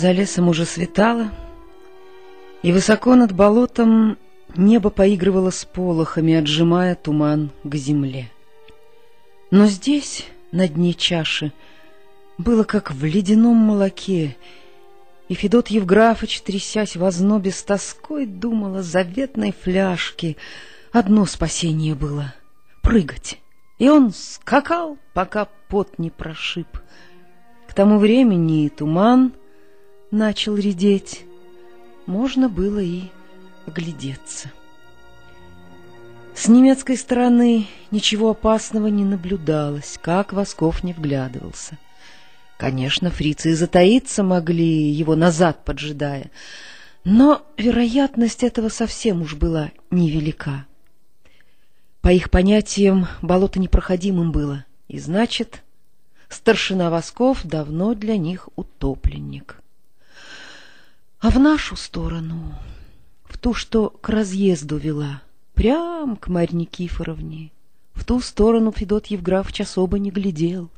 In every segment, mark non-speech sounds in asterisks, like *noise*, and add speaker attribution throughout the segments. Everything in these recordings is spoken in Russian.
Speaker 1: За лесом уже светало, и высоко над болотом небо поигрывало с полохами, отжимая туман к земле. Но здесь, на дне чаши, было как в ледяном молоке, и Федот Евграфыч, трясясь в ознобе, с тоской думал о заветной фляжке. Одно спасение было — прыгать. И он скакал, пока пот не прошиб. К тому времени и туман начал редеть. Можно было и оглядеться. С немецкой стороны ничего опасного не наблюдалось, как Восков не вглядывался. Конечно, фрицы и затаиться могли, его назад поджидая, но вероятность этого совсем уж была невелика. По их понятиям, болото непроходимым было, и значит, старшина Восков давно для них утопленник. А в нашу сторону, в ту, что к разъезду вела, прям к Марье Никифоровне, в ту сторону Федот Евграфович особо не глядел.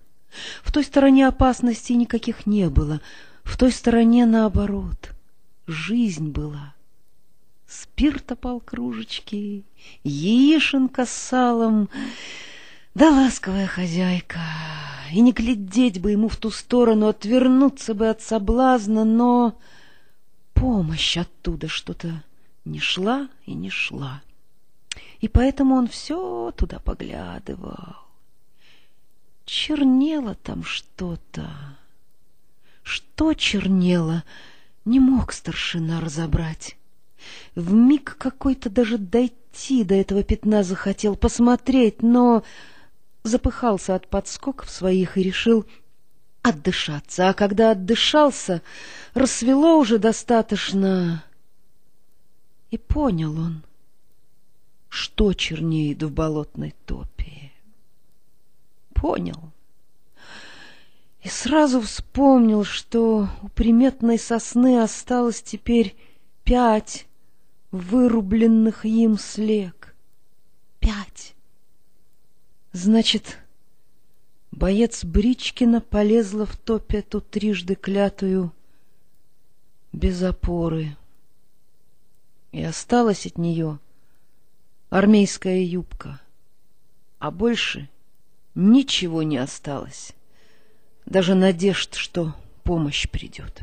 Speaker 1: В той стороне опасностей никаких не было, в той стороне, наоборот, жизнь была. Спирта полкружечки, яишенка с салом, да ласковая хозяйка. И не глядеть бы ему в ту сторону, отвернуться бы от соблазна, но помощь оттуда что-то не шла и не шла. И поэтому он все туда поглядывал. Чернело там что-то. Что чернело, не мог старшина разобрать. В миг какой-то даже дойти до этого пятна захотел посмотреть, но запыхался от подскоков своих и решил отдышаться. А когда отдышался, рассвело уже достаточно. И понял он, что чернеет в болотной топе. Понял. И сразу вспомнил, что у приметной сосны осталось теперь пять вырубленных им слег. Пять. Значит, боец Бричкина полезла в топь эту трижды клятую без опоры. И осталась от нее армейская юбка, а больше ничего не осталось, даже надежд, что помощь придет.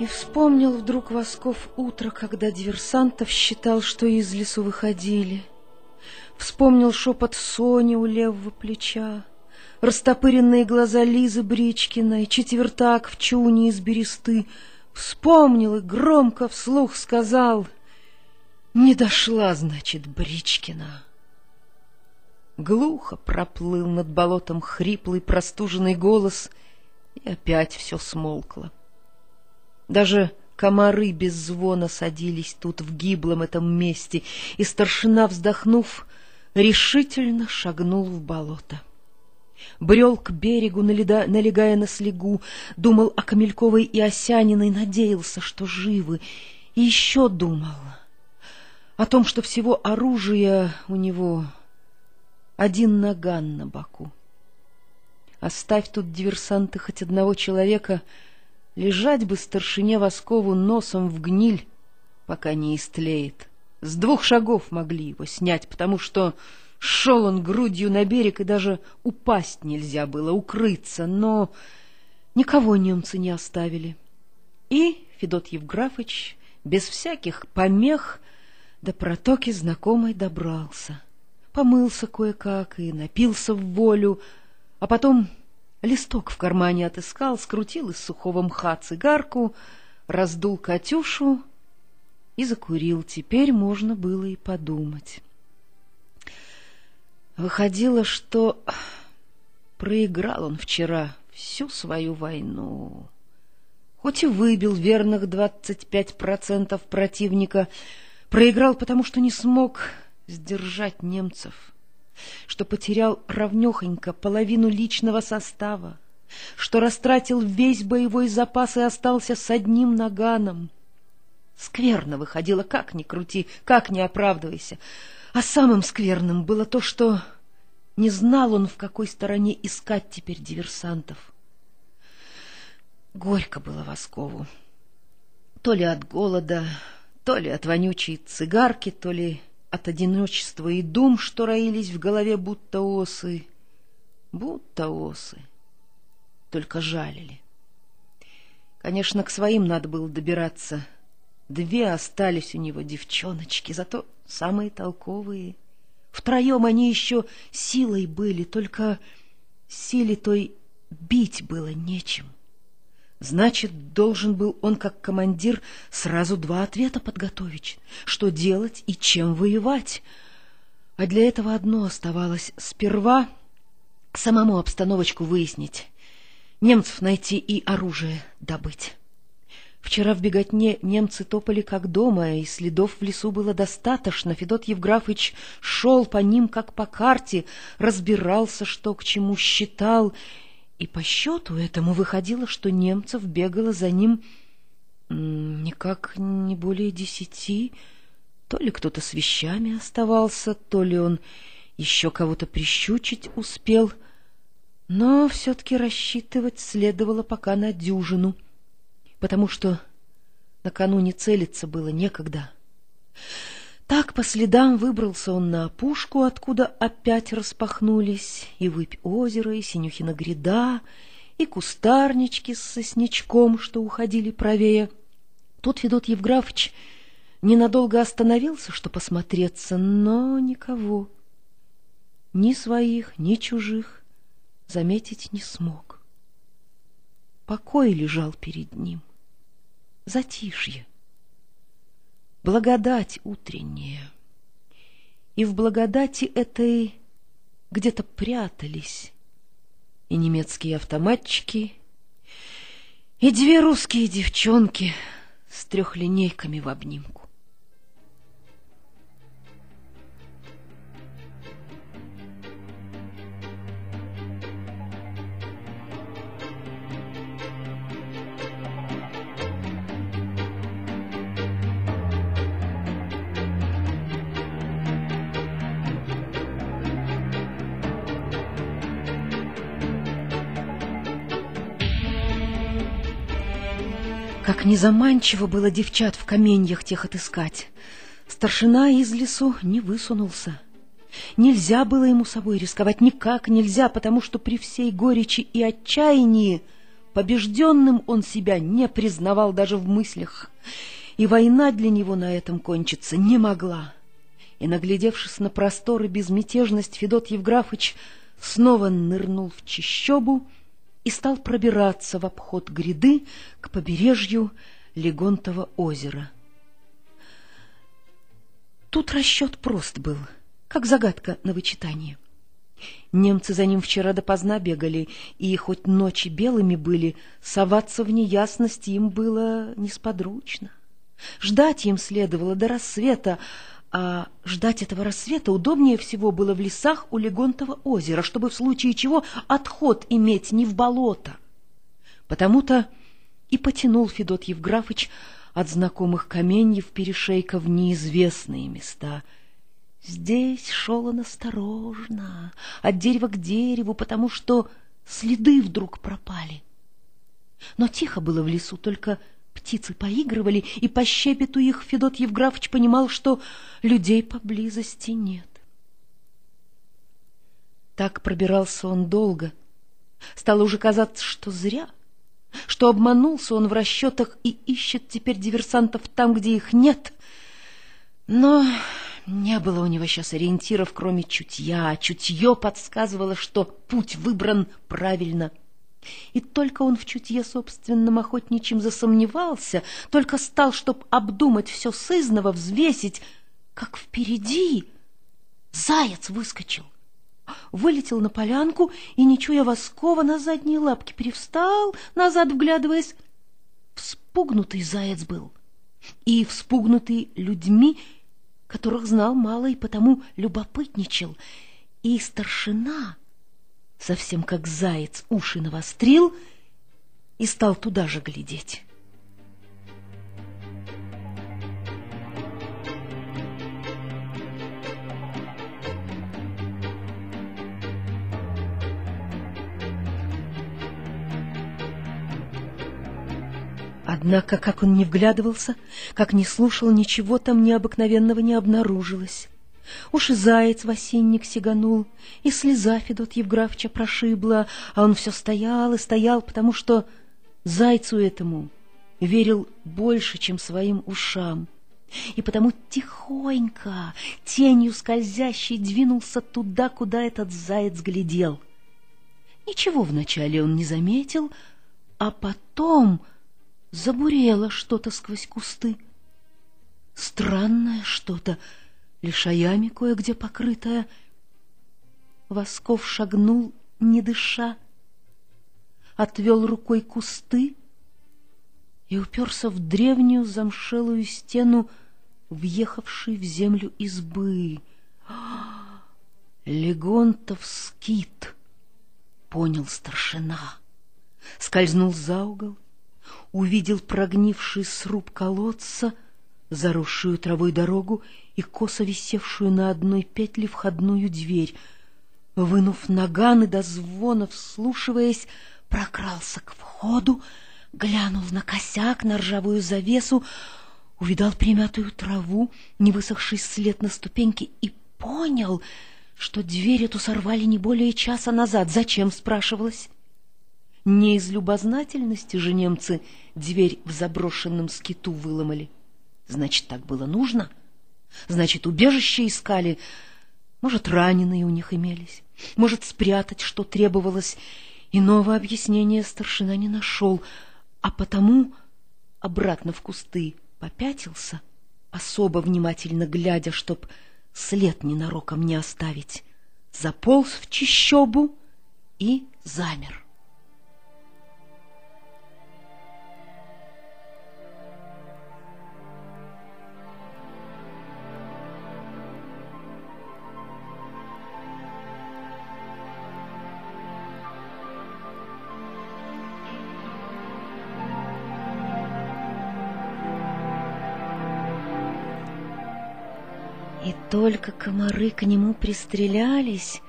Speaker 1: И вспомнил вдруг Восков утро, когда диверсантов считал, что из лесу выходили. Вспомнил шепот Сони у левого плеча, растопыренные глаза Лизы Бричкиной, четвертак в чуне из бересты. Вспомнил и громко вслух сказал «Не дошла, значит, Бричкина». Глухо проплыл над болотом хриплый простуженный голос, и опять все смолкло. Даже комары без звона садились тут в гиблом этом месте, и старшина, вздохнув, решительно шагнул в болото. Брел к берегу, налегая на слегу, думал о Камельковой и Осяниной, надеялся, что живы, и еще думал о том, что всего оружия у него один наган на боку. Оставь тут диверсанты хоть одного человека — Лежать бы старшине Воскову носом в гниль, пока не истлеет. С двух шагов могли его снять, потому что шел он грудью на берег, и даже упасть нельзя было, укрыться, но никого немцы не оставили. И Федот Евграфыч без всяких помех до протоки знакомой добрался. Помылся кое-как и напился в волю, а потом Листок в кармане отыскал, скрутил из сухого мха цигарку, раздул Катюшу и закурил. Теперь можно было и подумать. Выходило, что проиграл он вчера всю свою войну. Хоть и выбил верных 25% противника, проиграл потому, что не смог сдержать немцев, что потерял равнехонько половину личного состава, что растратил весь боевой запас и остался с одним наганом. Скверно выходило, как ни крути, как ни оправдывайся. А самым скверным было то, что не знал он, в какой стороне искать теперь диверсантов. Горько было Воскову. То ли от голода, то ли от вонючей цигарки, то ли от одиночества и дум, что роились в голове будто осы. Будто осы. Только жалили. Конечно, к своим надо было добираться. Две остались у него девчоночки, зато самые толковые. Втроем они еще силой были, только силе той бить было нечем. Значит, должен был он, как командир, сразу два ответа подготовить. Что делать и чем воевать. А для этого одно оставалось. Сперва самому обстановочку выяснить, немцев найти и оружие добыть. Вчера в беготне немцы топали как дома, и следов в лесу было достаточно. Федот Евграфович шел по ним, как по карте, разбирался, что к чему считал, и по счету этому выходило, что немцев бегало за ним никак не более десяти. То ли кто-то с вещами оставался, то ли он еще кого-то прищучить успел. Но все-таки рассчитывать следовало пока на дюжину, потому что накануне целиться было некогда. Так по следам выбрался он на опушку, откуда опять распахнулись и выпь озера, и Синюхина гряда, и кустарнички с сосничком, что уходили правее. Тут Федот Евграфович ненадолго остановился, что посмотреться, но никого, ни своих, ни чужих, заметить не смог. Покой лежал перед ним, затишье благодать утренняя. И в благодати этой где-то прятались и немецкие автоматчики, и две русские девчонки с трехлинейками в обнимку. Как незаманчиво было девчат в каменьях тех отыскать. Старшина из лесу не высунулся. Нельзя было ему собой рисковать, никак нельзя, потому что при всей горечи и отчаянии побежденным он себя не признавал даже в мыслях, и война для него на этом кончиться не могла. И, наглядевшись на просторы безмятежность, Федот Евграфыч снова нырнул в чищобу, и стал пробираться в обход гряды к побережью Легонтова озера. Тут расчет прост был, как загадка на вычитание. Немцы за ним вчера допоздна бегали, и хоть ночи белыми были, соваться в неясность им было несподручно. Ждать им следовало до рассвета, а ждать этого рассвета удобнее всего было в лесах у Легонтова озера, чтобы в случае чего отход иметь не в болото. Потому-то и потянул Федот Евграфыч от знакомых каменьев перешейка в неизвестные места. Здесь шел он осторожно, от дерева к дереву, потому что следы вдруг пропали. Но тихо было в лесу, только Птицы поигрывали, и по щебету их Федот Евграфович понимал, что людей поблизости нет. Так пробирался он долго. Стало уже казаться, что зря, что обманулся он в расчетах и ищет теперь диверсантов там, где их нет. Но не было у него сейчас ориентиров, кроме чутья. Чутье подсказывало, что путь выбран правильно — и только он в чутье собственном охотничьим засомневался, только стал, чтоб обдумать все сызново, взвесить, как впереди заяц выскочил. Вылетел на полянку и, не чуя Воскова, на задние лапки перевстал, назад вглядываясь. Вспугнутый заяц был, и вспугнутый людьми, которых знал мало и потому любопытничал, и старшина, совсем как заяц, уши навострил и стал туда же глядеть. Однако, как он не вглядывался, как не слушал, ничего там необыкновенного не обнаружилось. Уж и заяц в осинник сиганул, и слеза Федот Евграфча прошибла, а он все стоял и стоял, потому что зайцу этому верил больше, чем своим ушам. И потому тихонько, тенью скользящей, двинулся туда, куда этот заяц глядел. Ничего вначале он не заметил, а потом забурело что-то сквозь кусты. Странное что-то, лишаями кое-где покрытое. Восков шагнул, не дыша, отвел рукой кусты и уперся в древнюю замшелую стену, въехавшей в землю избы. Легонтов скит, понял старшина, скользнул за угол, увидел прогнивший сруб колодца, заросшую травой дорогу и косо висевшую на одной петле входную дверь. Вынув наган и до звона вслушиваясь, прокрался к входу, глянул на косяк, на ржавую завесу, увидал примятую траву, невысохший след на ступеньке и понял, что дверь эту сорвали не более часа назад. Зачем, спрашивалось? Не из любознательности же немцы дверь в заброшенном скиту выломали. Значит, так было нужно. Значит, убежище искали. Может, раненые у них имелись. Может, спрятать, что требовалось. Иного объяснения старшина не нашел, а потому обратно в кусты попятился, особо внимательно глядя, чтоб след ненароком не оставить, заполз в чищобу и замер. Только комары к нему пристрелялись,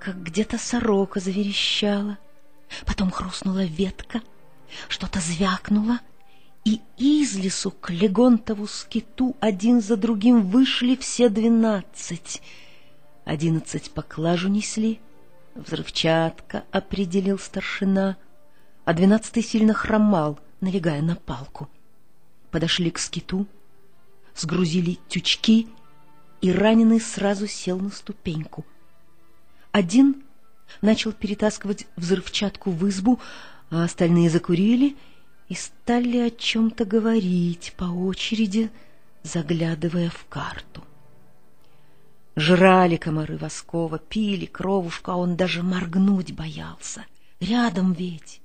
Speaker 1: как где-то сорока заверещала. Потом хрустнула ветка, что-то звякнуло, и из лесу к Легонтову скиту один за другим вышли все двенадцать. Одиннадцать поклажу несли, взрывчатка, определил старшина, а двенадцатый сильно хромал, налегая на палку. Подошли к скиту, сгрузили тючки — и раненый сразу сел на ступеньку. Один начал перетаскивать взрывчатку в избу, а остальные закурили и стали о чем-то говорить по очереди, заглядывая в карту. Жрали комары Воскова, пили кровушку, а он даже моргнуть боялся. Рядом ведь,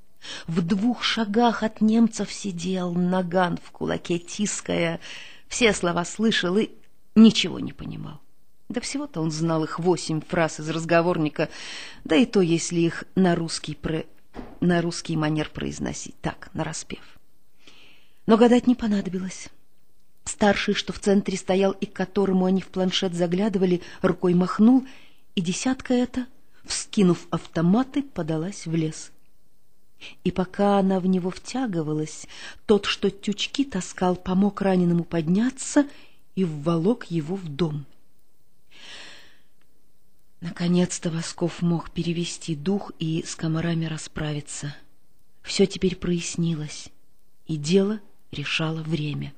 Speaker 1: в двух шагах от немцев сидел, наган в кулаке тиская, все слова слышал и ничего не понимал. Да всего-то он знал их восемь фраз из разговорника, да и то, если их на русский, про... на русский манер произносить, так, на распев. Но гадать не понадобилось. Старший, что в центре стоял и к которому они в планшет заглядывали, рукой махнул, и десятка эта, вскинув автоматы, подалась в лес. И пока она в него втягивалась, тот, что тючки таскал, помог раненому подняться — и вволок его в дом. Наконец-то Восков мог перевести дух и с комарами расправиться. Все теперь прояснилось, и дело решало время.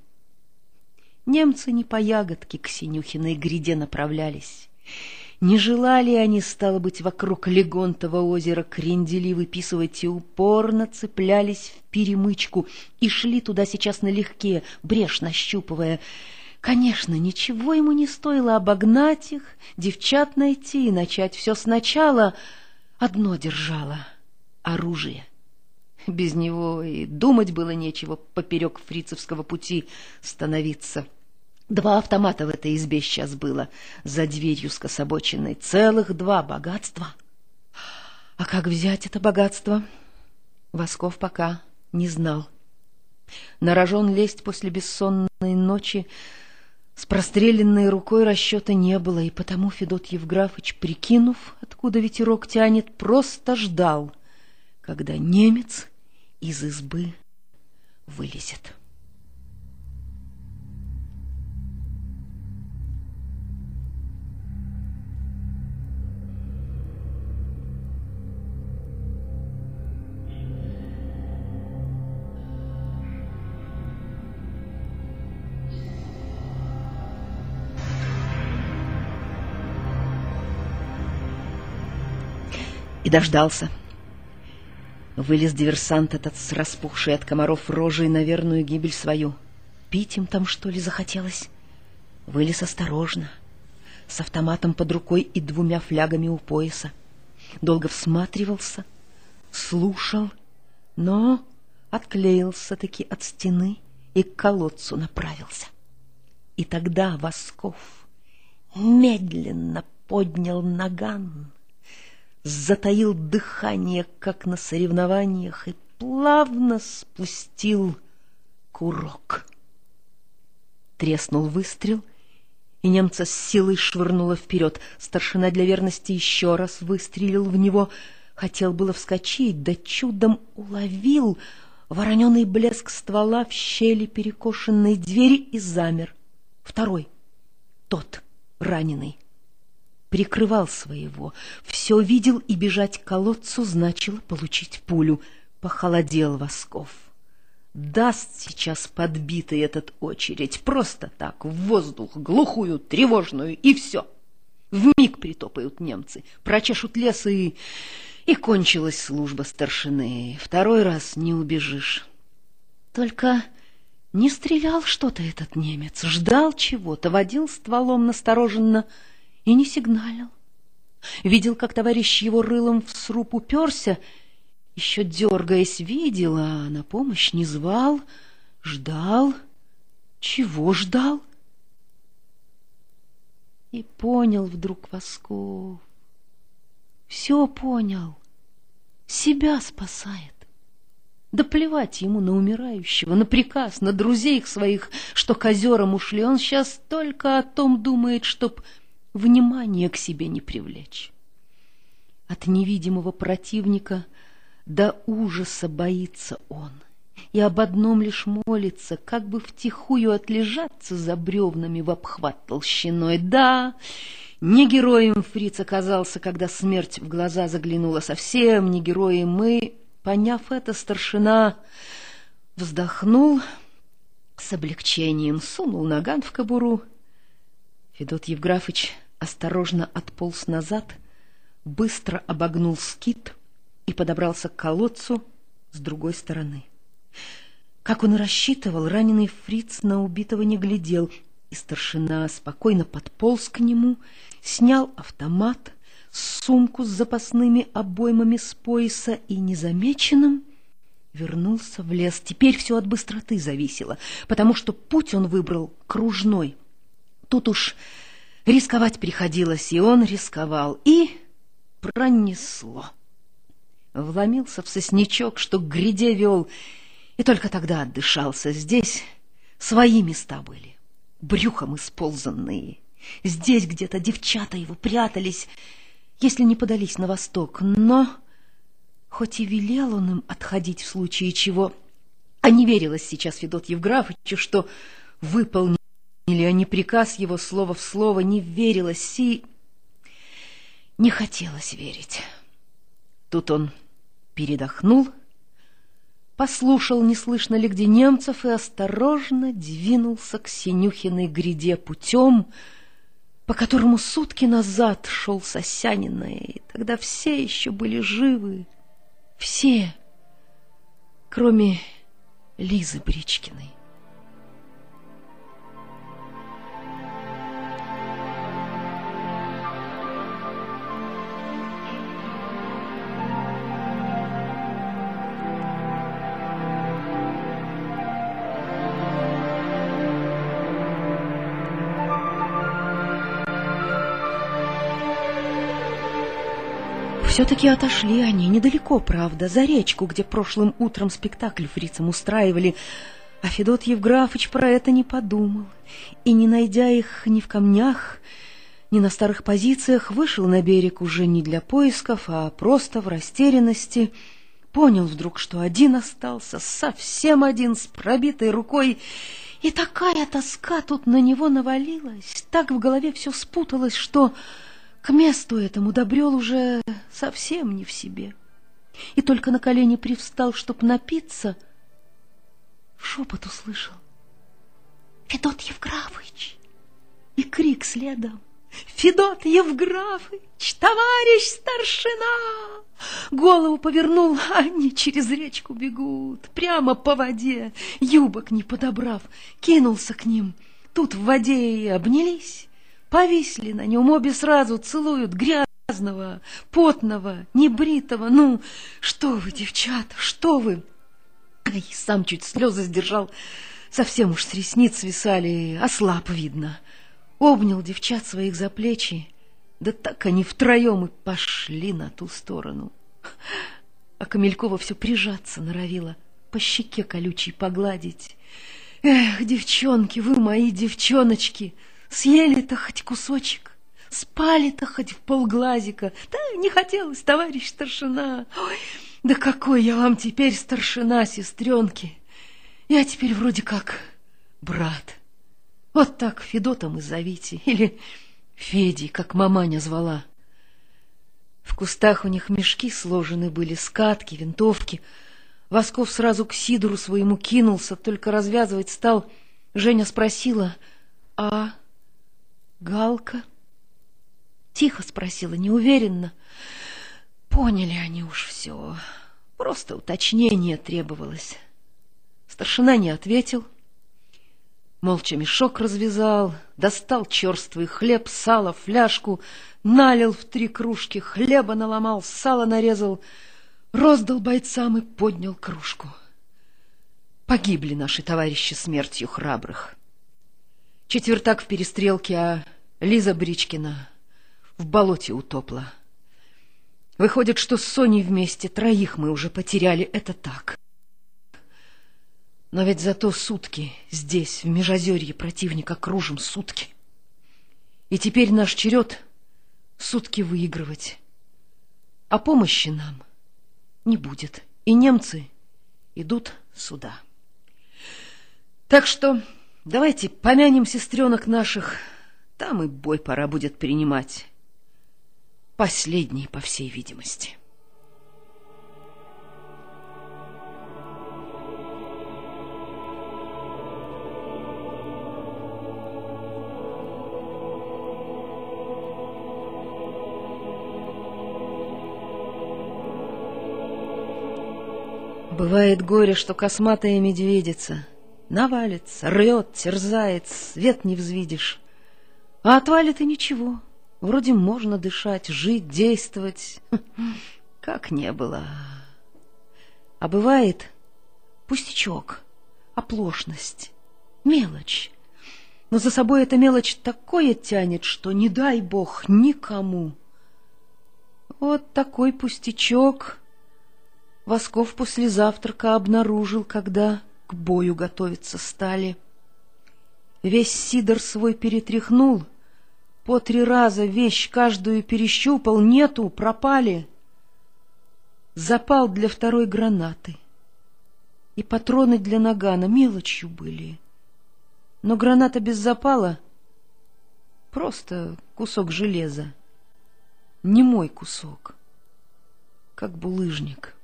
Speaker 1: Немцы не по ягодке к Синюхиной гряде направлялись. Не желали они, стало быть, вокруг Легонтова озера крендели выписывать и упорно цеплялись в перемычку и шли туда сейчас налегке, брешь нащупывая — Конечно, ничего ему не стоило обогнать их, девчат найти и начать все сначала. Одно держало — оружие. Без него и думать было нечего поперек фрицевского пути становиться. Два автомата в этой избе сейчас было, за дверью скособоченной, целых два богатства. А как взять это богатство? Восков пока не знал. На рожон лезть после бессонной ночи с простреленной рукой расчета не было, и потому Федот Евграфович, прикинув, откуда ветерок тянет, просто ждал, когда немец из избы вылезет. И дождался. Вылез диверсант этот с распухшей от комаров рожей на верную гибель свою. Пить им там, что ли, захотелось? Вылез осторожно, с автоматом под рукой и двумя флягами у пояса. Долго всматривался, слушал, но отклеился-таки от стены и к колодцу направился. И тогда Восков медленно поднял наган, затаил дыхание, как на соревнованиях, и плавно спустил курок. Треснул выстрел, и немца с силой швырнуло вперед. Старшина для верности еще раз выстрелил в него. Хотел было вскочить, да чудом уловил вороненый блеск ствола в щели перекошенной двери и замер. Второй, тот, раненый, прикрывал своего, все видел и бежать к колодцу значило получить пулю. Похолодел Восков. Даст сейчас подбитый этот очередь, просто так, в воздух, глухую, тревожную, и все. В миг притопают немцы, прочешут лес, и... И кончилась служба старшины. Второй раз не убежишь. Только не стрелял что-то этот немец, ждал чего-то, водил стволом настороженно, — и не сигналил. Видел, как товарищ его рылом в сруб уперся, еще дергаясь, видел, а на помощь не звал, ждал. Чего ждал? И понял вдруг Восков. Все понял. Себя спасает. Да плевать ему на умирающего, на приказ, на друзей своих, что к озерам ушли. Он сейчас только о том думает, чтоб внимание к себе не привлечь. От невидимого противника до ужаса боится он, и об одном лишь молится, как бы втихую отлежаться за бревнами в обхват толщиной. Да, не героем фриц оказался, когда смерть в глаза заглянула, совсем не героем мы, поняв это, старшина вздохнул, с облегчением сунул наган в кобуру Федот Евграфыч осторожно отполз назад, быстро обогнул скит и подобрался к колодцу с другой стороны. Как он и рассчитывал, раненый фриц на убитого не глядел, и старшина спокойно подполз к нему, снял автомат, сумку с запасными обоймами с пояса и незамеченным вернулся в лес. Теперь все от быстроты зависело, потому что путь он выбрал кружной — Тут уж рисковать приходилось, и он рисковал, и пронесло. Вломился в сосничок, что к гряде вел, и только тогда отдышался. Здесь свои места были, брюхом исползанные. Здесь где-то девчата его прятались, если не подались на восток, но хоть и велел он им отходить в случае чего, а не верилось сейчас Федот Евграфовичу, что выполнит или они приказ его слово в слово не верилось и не хотелось верить. Тут он передохнул, послушал, не слышно ли где немцев, и осторожно двинулся к Синюхиной гряде путем, по которому сутки назад шел Сосянина, и тогда все еще были живы, все, кроме Лизы Бричкиной. Все-таки отошли они недалеко, правда, за речку, где прошлым утром спектакль фрицам устраивали, а Федот Евграфыч про это не подумал, и, не найдя их ни в камнях, ни на старых позициях, вышел на берег уже не для поисков, а просто в растерянности, понял вдруг, что один остался, совсем один, с пробитой рукой, и такая тоска тут на него навалилась, так в голове все спуталось, что к месту этому добрел уже совсем не в себе. И только на колени привстал, чтоб напиться — шепот услышал. «Федот Евграфыч!» И крик следом. «Федот Евграфыч! Товарищ старшина!» Голову повернул, а *laughs* они через речку бегут, прямо по воде, юбок не подобрав, кинулся к ним. Тут в воде и обнялись, повисли на нем, обе сразу целуют грязного, потного, небритого. Ну, что вы, девчата, что вы? И сам чуть слезы сдержал, совсем уж с ресниц свисали, ослаб видно. Обнял девчат своих за плечи, да так они втроем и пошли на ту сторону. А Камелькова все прижаться норовила, по щеке колючей погладить. Эх, девчонки, вы мои девчоночки, съели-то хоть кусочек, спали-то хоть в полглазика. Да не хотелось, товарищ старшина. Ой, да какой я вам теперь старшина, сестренки! Я теперь вроде как брат. Вот так Федотом и зовите, или Федей, как маманя звала. В кустах у них мешки сложены были, скатки, винтовки. Восков сразу к Сидору своему кинулся, только развязывать стал. Женя спросила, а Галка? Тихо спросила, неуверенно. Поняли они уж все. Просто уточнение требовалось. Старшина не ответил. Молча мешок развязал, достал черствый хлеб, сало, фляжку, налил в три кружки, хлеба наломал, сало нарезал, роздал бойцам и поднял кружку. Погибли наши товарищи смертью храбрых. Четвертак в перестрелке, а Лиза Бричкина в болоте утопла. Выходит, что с Соней вместе троих мы уже потеряли. Это так. Но ведь зато сутки здесь, в Межозерье, противника кружим сутки. И теперь наш черед сутки выигрывать. А помощи нам не будет. И немцы идут сюда. Так что давайте помянем сестренок наших. Там и бой пора будет принимать. Последний, по всей видимости. Бывает горе, что косматая медведица Навалится, рвет, терзает, свет не взвидишь, А отвалит и ничего — Вроде можно дышать, жить, действовать, *laughs* как не было. А бывает пустячок, оплошность, мелочь. Но за собой эта мелочь такое тянет, что не дай бог никому. Вот такой пустячок Восков после завтрака обнаружил, когда к бою готовиться стали. Весь сидор свой перетряхнул — по три раза вещь каждую перещупал, нету, пропали. Запал для второй гранаты. И патроны для нагана мелочью были. Но граната без запала — просто кусок железа. Не мой кусок, как булыжник.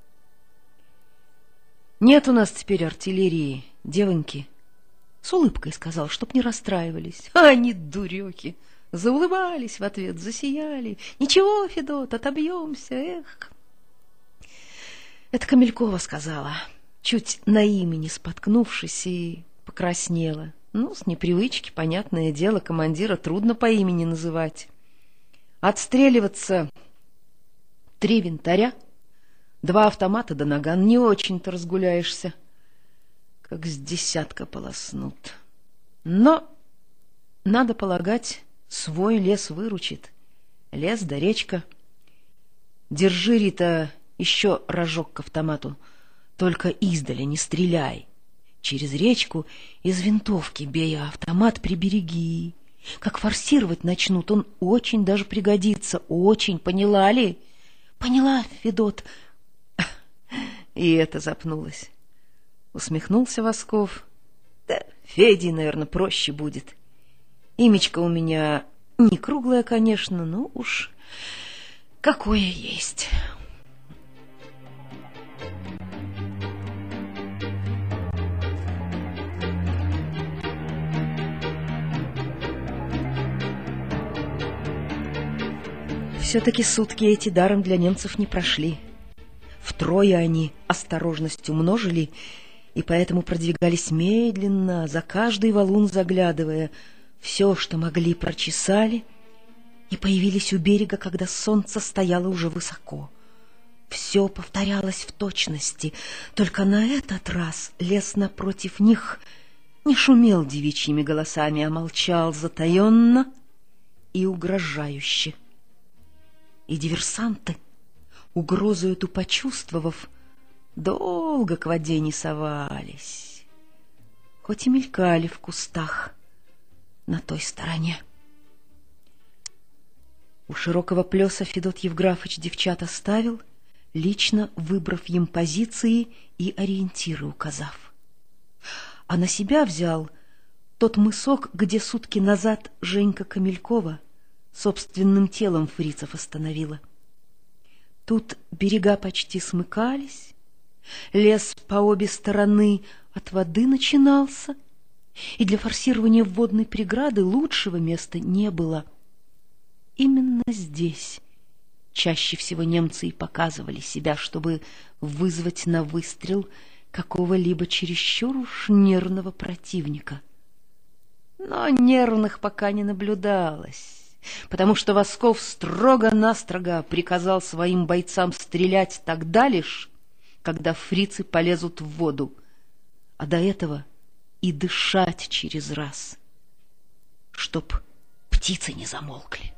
Speaker 1: Нет у нас теперь артиллерии, девоньки. С улыбкой сказал, чтоб не расстраивались. А *laughs* они дуреки! заулыбались в ответ, засияли. «Ничего, Федот, отобьемся, эх!» Это Камелькова сказала, чуть на имени споткнувшись и покраснела. Ну, с непривычки, понятное дело, командира трудно по имени называть. Отстреливаться три винтаря, два автомата да наган, не очень-то разгуляешься, как с десятка полоснут. Но, надо полагать, Свой лес выручит. Лес да речка. Держи, Рита, еще рожок к автомату. Только издали не стреляй. Через речку из винтовки бей, а автомат прибереги. Как форсировать начнут, он очень даже пригодится. Очень, поняла ли? Поняла, Федот. И это запнулась. Усмехнулся Восков. Да, Феде, наверное, проще будет. Имечко у меня не круглое, конечно, но уж какое есть. Все-таки сутки эти даром для немцев не прошли. Втрое они осторожность умножили, и поэтому продвигались медленно, за каждый валун заглядывая. Все, что могли, прочесали, и появились у берега, когда солнце стояло уже высоко. Все повторялось в точности, только на этот раз лес напротив них не шумел девичьими голосами, а молчал затаенно и угрожающе и диверсанты, угрозу эту почувствовав, долго к воде не совались, хоть и мелькали в кустах на той стороне. У широкого плеса Федот Евграфович девчат оставил, лично выбрав им позиции и ориентиры указав. А на себя взял тот мысок, где сутки назад Женька Камелькова собственным телом фрицев остановила. Тут берега почти смыкались, лес по обе стороны от воды начинался, и для форсирования водной преграды лучшего места не было. Именно здесь чаще всего немцы и показывали себя, чтобы вызвать на выстрел какого-либо чересчур уж нервного противника. Но нервных пока не наблюдалось потому что Восков строго-настрого приказал своим бойцам стрелять тогда лишь, когда фрицы полезут в воду, а до этого и дышать через раз, чтоб птицы не замолкли.